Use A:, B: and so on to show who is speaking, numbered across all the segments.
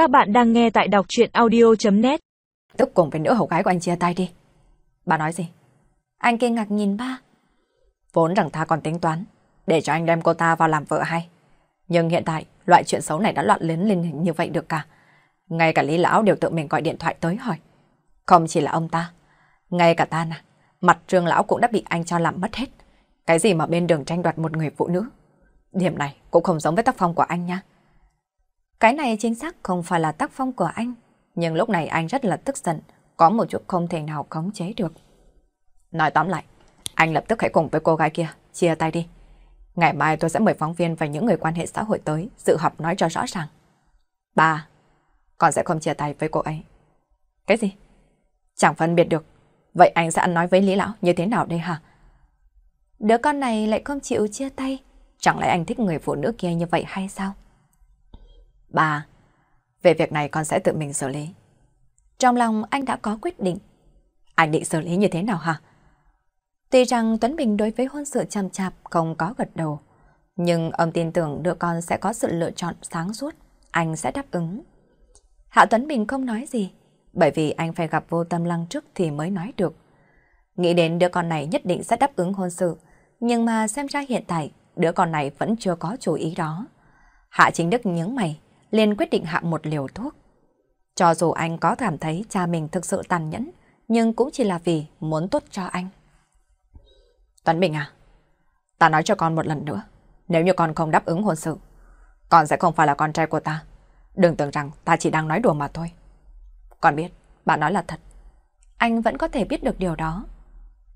A: Các bạn đang nghe tại đọc chuyện audio.net
B: Tức cùng với nữ hầu gái của anh chia tay đi. Bà nói gì? Anh kinh ngạc nhìn ba. Vốn rằng ta còn tính toán, để cho anh đem cô ta vào làm vợ hay. Nhưng hiện tại, loại chuyện xấu này đã loạn lên lên như vậy được cả. Ngay cả Lý Lão đều tự mình gọi điện thoại tới hỏi. Không chỉ là ông ta, ngay cả ta nè, mặt trương lão cũng đã bị anh cho làm mất hết. Cái gì mà bên đường tranh đoạt một người phụ nữ. Điểm này cũng không giống với tác phong của anh nha. Cái này chính xác không phải là tác phong của anh, nhưng lúc này anh rất là tức giận, có một chút không thể nào khống chế được. Nói tóm lại, anh lập tức hãy cùng với cô gái kia, chia tay đi. Ngày mai tôi sẽ mời phóng viên và những người quan hệ xã hội tới dự họp nói cho rõ ràng. Ba, con sẽ không chia tay với cô ấy. Cái gì? Chẳng phân biệt được. Vậy anh sẽ ăn nói với Lý Lão như thế nào đây hả? Đứa con này lại không chịu chia tay. Chẳng lẽ anh thích người phụ nữ kia như vậy hay sao? Ba, về việc này con sẽ tự mình xử lý. Trong lòng anh đã có quyết định. Anh định xử lý như thế nào hả? Tuy rằng Tuấn Bình đối với hôn sự chăm chạp không có gật đầu, nhưng ông tin tưởng đứa con sẽ có sự lựa chọn sáng suốt, anh sẽ đáp ứng. Hạ Tuấn Bình không nói gì, bởi vì anh phải gặp vô tâm lăng trước thì mới nói được. Nghĩ đến đứa con này nhất định sẽ đáp ứng hôn sự, nhưng mà xem ra hiện tại đứa con này vẫn chưa có chủ ý đó. Hạ Chính Đức nhướng mày, liền quyết định hạ một liều thuốc. Cho dù anh có cảm thấy cha mình thực sự tàn nhẫn, nhưng cũng chỉ là vì muốn tốt cho anh. Tuấn Bình à, ta nói cho con một lần nữa, nếu như con không đáp ứng hôn sự, con sẽ không phải là con trai của ta. Đừng tưởng rằng ta chỉ đang nói đùa mà thôi. Con biết, bạn nói là thật. Anh vẫn có thể biết được điều đó.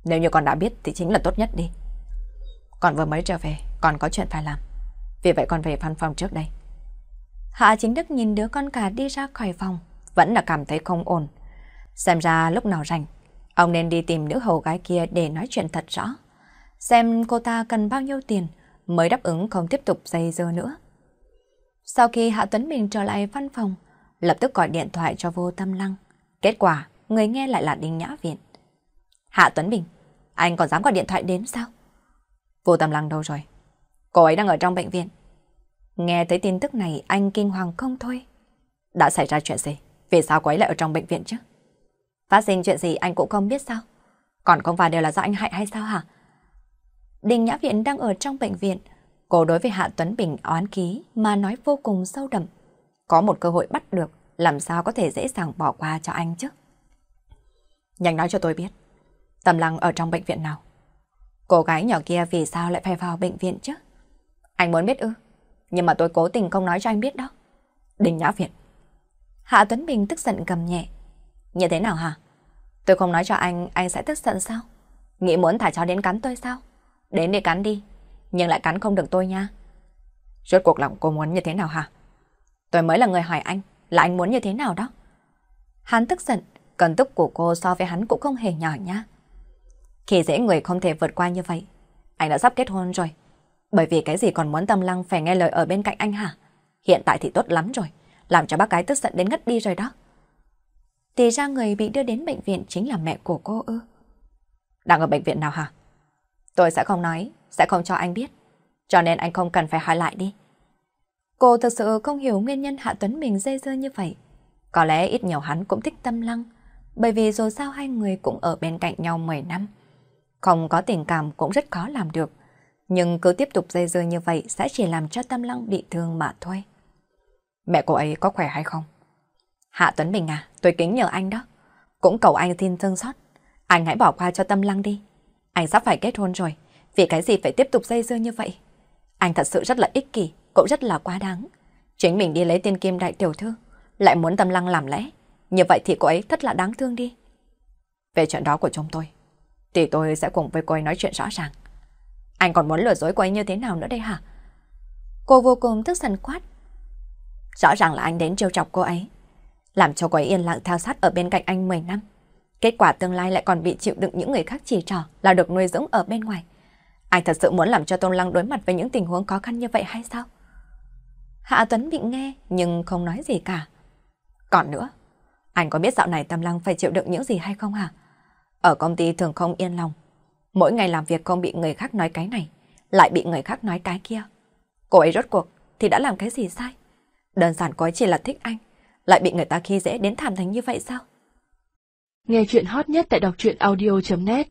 B: Nếu như con đã biết thì chính là tốt nhất đi. Con vừa mới trở về, còn có chuyện phải làm. Vì vậy con về văn phòng trước đây. Hạ chính đức nhìn đứa con cả đi ra khỏi phòng, vẫn là cảm thấy không ổn. Xem ra lúc nào rảnh, ông nên đi tìm nữ hầu gái kia để nói chuyện thật rõ. Xem cô ta cần bao nhiêu tiền mới đáp ứng không tiếp tục dây dưa nữa. Sau khi Hạ Tuấn Bình trở lại văn phòng, lập tức gọi điện thoại cho vô tâm lăng. Kết quả, người nghe lại là Đinh Nhã Viện. Hạ Tuấn Bình, anh còn dám gọi điện thoại đến sao? Vô tâm lăng đâu rồi? Cô ấy đang ở trong bệnh viện. Nghe thấy tin tức này anh kinh hoàng không thôi. Đã xảy ra chuyện gì? Vì sao cô ấy lại ở trong bệnh viện chứ? Phát sinh chuyện gì anh cũng không biết sao? Còn không phải đều là do anh hại hay sao hả? Đình Nhã Viện đang ở trong bệnh viện. Cô đối với Hạ Tuấn Bình oán ký mà nói vô cùng sâu đậm. Có một cơ hội bắt được, làm sao có thể dễ dàng bỏ qua cho anh chứ? Nhanh nói cho tôi biết. Tầm Lăng ở trong bệnh viện nào? Cô gái nhỏ kia vì sao lại phải vào bệnh viện chứ? Anh muốn biết ư? Nhưng mà tôi cố tình không nói cho anh biết đó. Đình Nhã Việt. Hạ Tuấn Bình tức giận cầm nhẹ. Như thế nào hả? Tôi không nói cho anh, anh sẽ tức giận sao? Nghĩ muốn thả chó đến cắn tôi sao? Đến để cắn đi, nhưng lại cắn không được tôi nha. Rốt cuộc lòng cô muốn như thế nào hả? Tôi mới là người hỏi anh, là anh muốn như thế nào đó? Hắn tức giận, cần tức của cô so với hắn cũng không hề nhỏ nha. Khi dễ người không thể vượt qua như vậy, anh đã sắp kết hôn rồi. Bởi vì cái gì còn muốn tâm lăng phải nghe lời ở bên cạnh anh hả? Hiện tại thì tốt lắm rồi, làm cho bác gái tức giận đến ngất đi rồi đó. Thì ra người bị đưa đến bệnh viện chính là mẹ của cô ư. Đang ở bệnh viện nào hả? Tôi sẽ không nói, sẽ không cho anh biết. Cho nên anh không cần phải hỏi lại đi. Cô thực sự không hiểu nguyên nhân Hạ Tuấn mình dây dưa như vậy. Có lẽ ít nhiều hắn cũng thích tâm lăng, bởi vì dù sao hai người cũng ở bên cạnh nhau 10 năm. Không có tình cảm cũng rất khó làm được, nhưng cứ tiếp tục dây dưa như vậy sẽ chỉ làm cho tâm lăng bị thương mà thôi. Mẹ cô ấy có khỏe hay không? Hạ Tuấn Bình à, tôi kính nhờ anh đó. Cũng cầu anh xin thương xót. Anh hãy bỏ qua cho tâm lăng đi. Anh sắp phải kết hôn rồi, vì cái gì phải tiếp tục dây dưa như vậy? Anh thật sự rất là ích kỷ, cũng rất là quá đáng. Chính mình đi lấy tiên kim đại tiểu thư, lại muốn tâm lăng làm lẽ. Như vậy thì cô ấy thật là đáng thương đi. Về chuyện đó của chúng tôi, thì tôi sẽ cùng với cô ấy nói chuyện rõ ràng. Anh còn muốn lừa dối cô ấy như thế nào nữa đây hả? Cô vô cùng tức giận quát. Rõ ràng là anh đến trêu chọc cô ấy, làm cho cô ấy yên lặng theo sát ở bên cạnh anh 10 năm. Kết quả tương lai lại còn bị chịu đựng những người khác chỉ trò là được nuôi dưỡng ở bên ngoài. Anh thật sự muốn làm cho Tôn Lăng đối mặt với những tình huống khó khăn như vậy hay sao? Hạ Tuấn bị nghe nhưng không nói gì cả. Còn nữa, anh có biết dạo này Tâm Lăng phải chịu đựng những gì hay không hả? Ở công ty thường không yên lòng. Mỗi ngày làm việc không bị người khác nói cái này, lại bị người khác nói cái kia. Cô ấy rốt cuộc thì đã làm cái gì sai? Đơn giản cô ấy chỉ là thích anh, lại bị người ta khi dễ đến thảm thành như vậy sao?
C: Nghe chuyện hot nhất tại đọc truyện audio.net